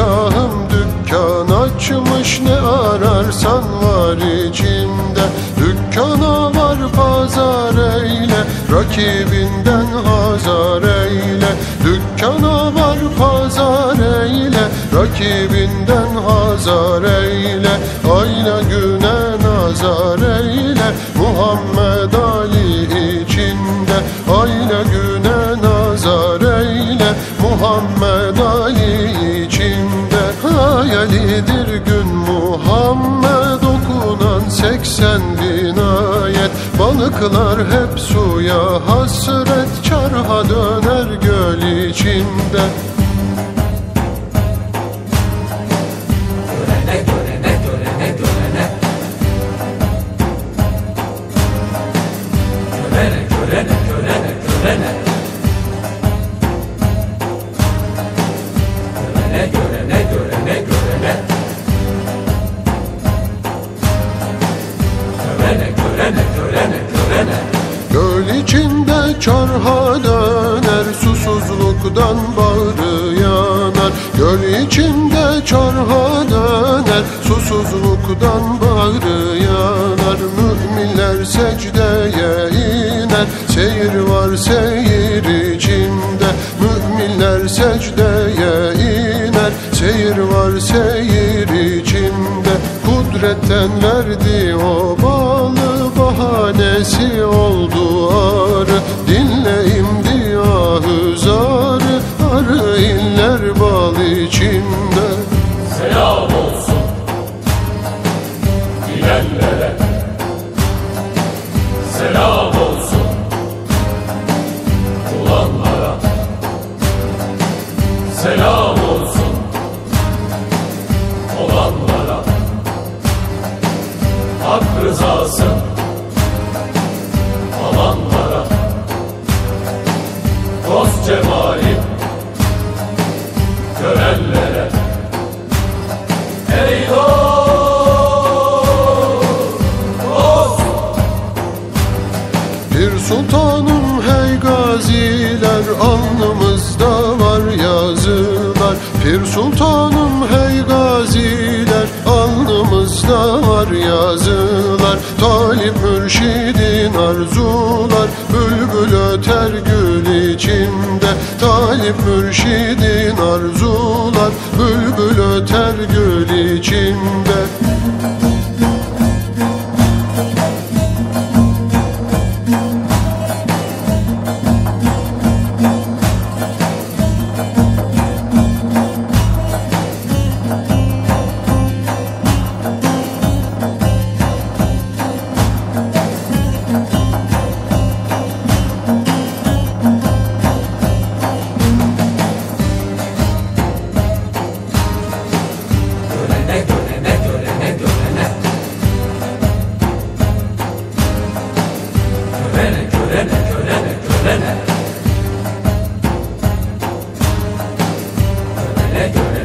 şahım dükkan açmış ne ararsan var içinde. Dükkana var pazar eyle Rakibinden hazar eyle. Dükkana var pazar eyle Rakibinden hazar eyle. Ayla güne nazar eyle Muhammed Ali içinde. Ayla güne nazar eyle Muhammed Ali Hayalidir gün Muhammed okunan seksen bin ayet. Balıklar hep suya hasret Çarha döner göl içinde içinde çarha döner Susuzluktan bağrı yanar. Göl içinde çarha döner Susuzluktan bağrı yanar. Müminler secdeye iner Seyir var seyir içinde. Müminler secdeye iner Seyir var seyir içinde. Kudretten verdi o balı Bahanesi oldu arı Dinleyim diyahı zarı Arı bal içinde Selam olsun Bilenlere Selam olsun Olanlara Selam olsun Olanlara. Hak rızası sultanım hey gaziler Alnımızda var yazılar. Pir sultanım hey gaziler Alnımızda var yazılar. Talip mürşidin arzular Bülbül öter gül içinde. Talip mürşidin arzular Bülbül öter gül içinde Görene görene görene görene. Görene görene